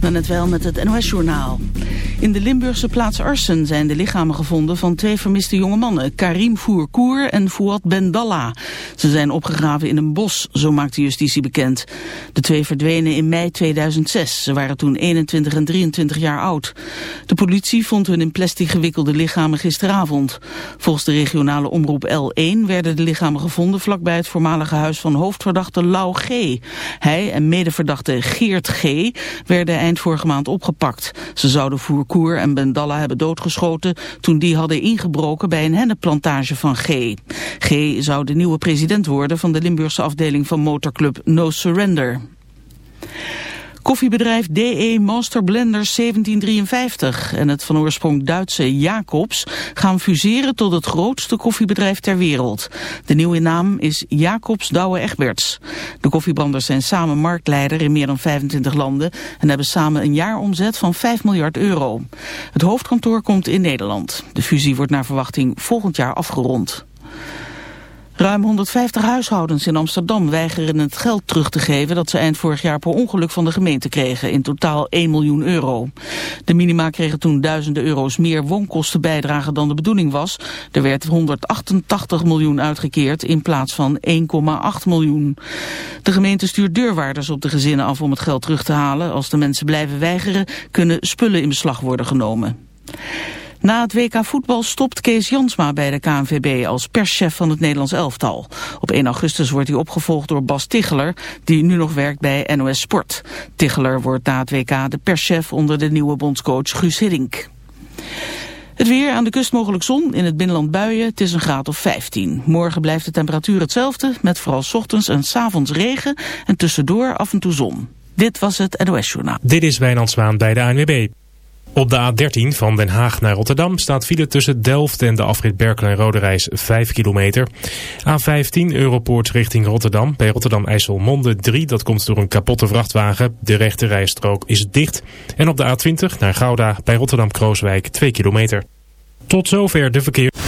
Dan net wel met het NOS-journaal. In de Limburgse plaats Arsen zijn de lichamen gevonden van twee vermiste jonge mannen, Karim Fourkour en Fouad Bendalla. Ze zijn opgegraven in een bos, zo maakt de justitie bekend. De twee verdwenen in mei 2006. Ze waren toen 21 en 23 jaar oud. De politie vond hun in plastic gewikkelde lichamen gisteravond. Volgens de regionale omroep L1 werden de lichamen gevonden vlakbij het voormalige huis van hoofdverdachte Lau G. Hij en medeverdachte Geert G. werden eind vorige maand opgepakt. Ze zouden Voerkoer en Bendalla hebben doodgeschoten toen die hadden ingebroken bij een hennenplantage van G. G zou de nieuwe president worden van de Limburgse afdeling van motorclub No Surrender. Koffiebedrijf DE Master Blenders 1753 en het van oorsprong Duitse Jacobs gaan fuseren tot het grootste koffiebedrijf ter wereld. De nieuwe naam is Jacobs Douwe Egberts. De koffiebranders zijn samen marktleider in meer dan 25 landen en hebben samen een jaaromzet van 5 miljard euro. Het hoofdkantoor komt in Nederland. De fusie wordt naar verwachting volgend jaar afgerond. Ruim 150 huishoudens in Amsterdam weigeren het geld terug te geven dat ze eind vorig jaar per ongeluk van de gemeente kregen, in totaal 1 miljoen euro. De minima kregen toen duizenden euro's meer woonkosten bijdragen dan de bedoeling was. Er werd 188 miljoen uitgekeerd in plaats van 1,8 miljoen. De gemeente stuurt deurwaarders op de gezinnen af om het geld terug te halen. Als de mensen blijven weigeren, kunnen spullen in beslag worden genomen. Na het WK voetbal stopt Kees Jansma bij de KNVB als perschef van het Nederlands elftal. Op 1 augustus wordt hij opgevolgd door Bas Ticheler, die nu nog werkt bij NOS Sport. Ticheler wordt na het WK de perschef onder de nieuwe bondscoach Guus Hiddink. Het weer aan de kust mogelijk zon, in het binnenland buien. Het is een graad of 15. Morgen blijft de temperatuur hetzelfde, met vooral ochtends en s avonds regen en tussendoor af en toe zon. Dit was het NOS Journaal. Dit is Wijnand Zwaan bij de ANWB. Op de A13 van Den Haag naar Rotterdam staat file tussen Delft en de afrit Berkel en Roderijs 5 kilometer. A15 Europoort richting Rotterdam. Bij Rotterdam IJsselmonde 3, dat komt door een kapotte vrachtwagen. De rechte rijstrook is dicht. En op de A20 naar Gouda bij Rotterdam Krooswijk 2 kilometer. Tot zover de verkeer.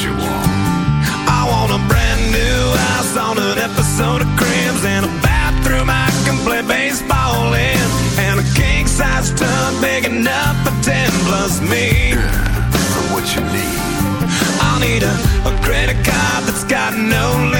What you want. I want a brand new house on an episode of Cribs and a bathroom I can play baseball in, and a king size tub big enough for ten plus me. For what you need. I'll need a, a credit card that's got no limit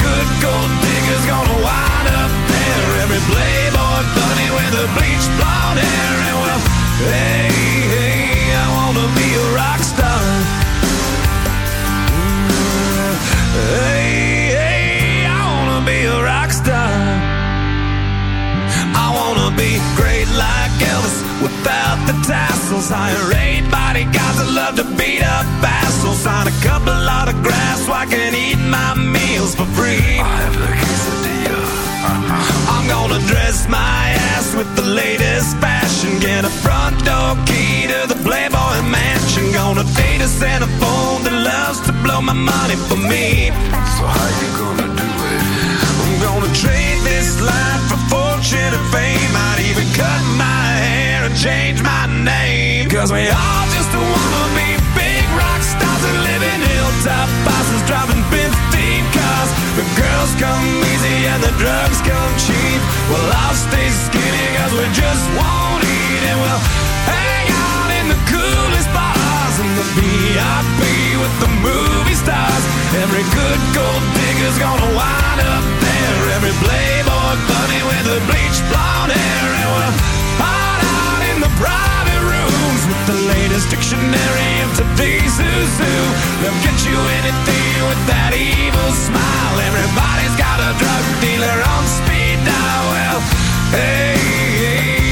good gold digger's gonna wind up there. Every playboy bunny with a bleached blonde hair. And well, hey, hey, I wanna be a rock star. Mm, Hey, hey, I wanna be a rock star. I wanna be like Elvis without the tassels. Hire eight bodyguards that love to beat up assholes. Sign a couple autographs so I can eat my meals for free. I have the quesadilla. Uh-huh. I'm gonna dress my ass with the latest fashion. Get a front door key to the Playboy Mansion. Gonna date a centerfold that loves to blow my money for me. Gold digger's gonna wind up there. Every playboy bunny with a bleached blonde hair. And we'll hide out in the private rooms with the latest dictionary of today's who's who. They'll get you anything with that evil smile. Everybody's got a drug dealer on speed dial. Well, hey, hey,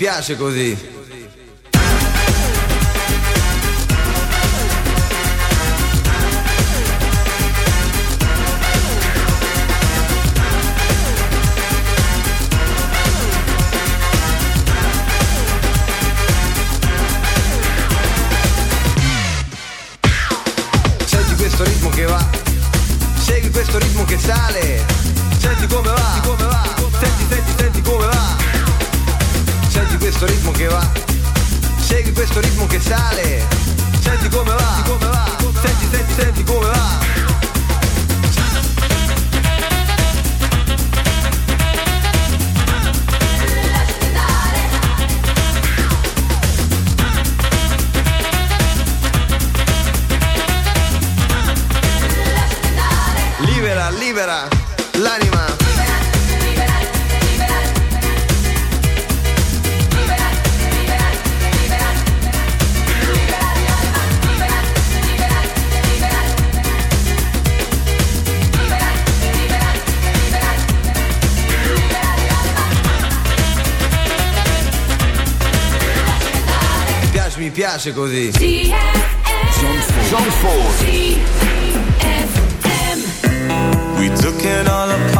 piace così. clásico de Zandvoort. We took it all apart.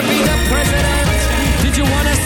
wanna be the president? Did you wanna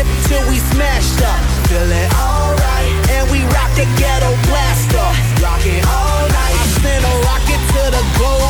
Sip till we smashed up, feeling alright, and we rock the ghetto blaster, rocking all night. I send a rocket to the globe,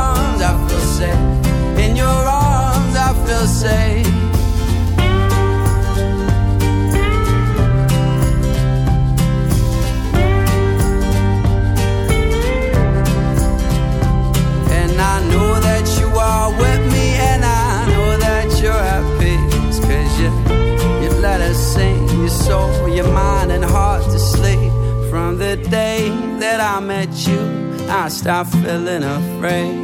stop feeling afraid.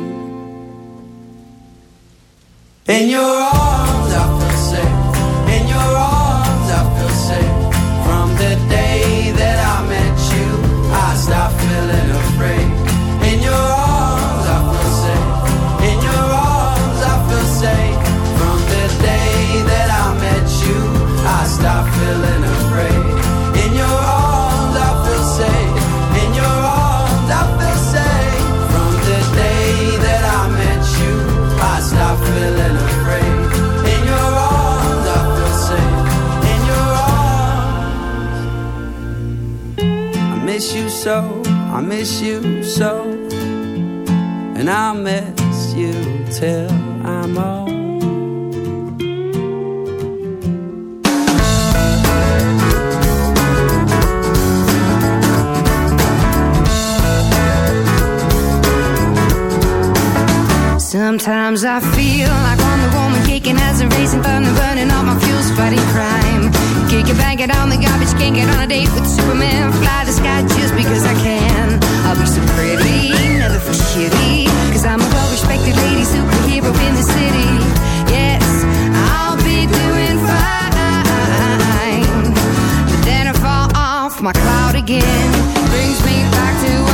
my cloud again. Brings me back to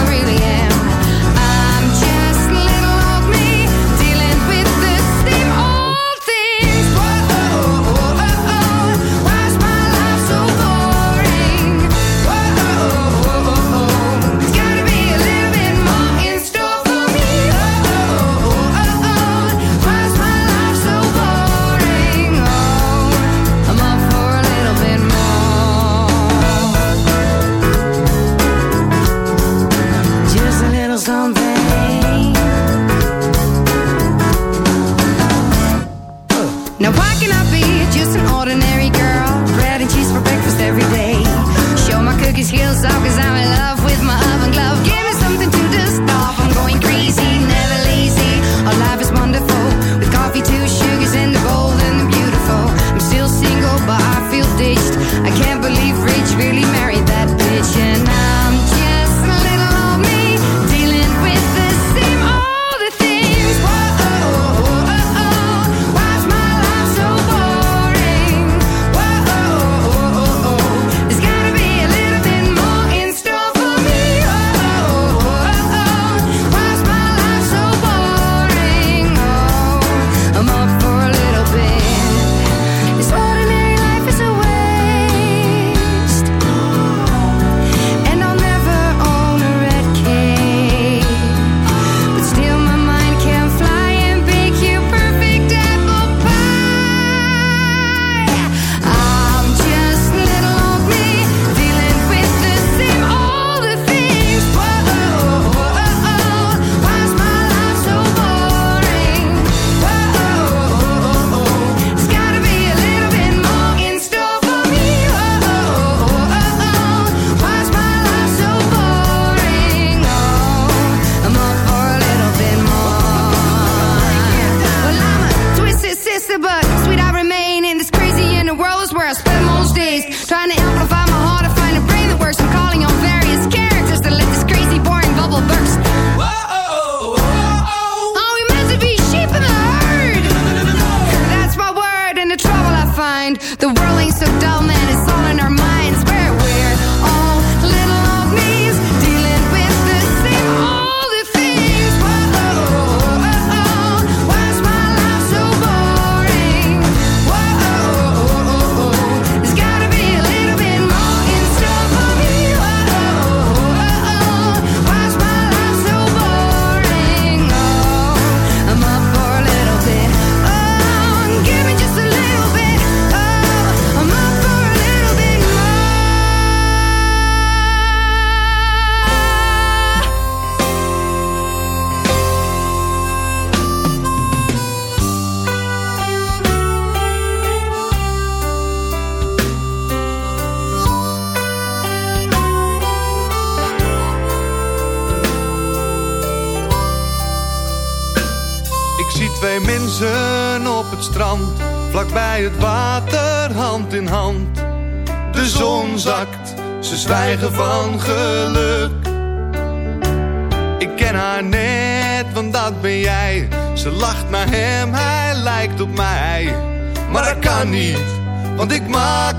Ik ken haar net, want dat ben jij. Ze lacht naar hem, hij lijkt op mij. Maar dat kan niet, want ik maak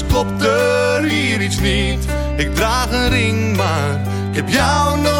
Ergens klopt er hier iets niet. Ik draag een ring, maar ik heb jou nooit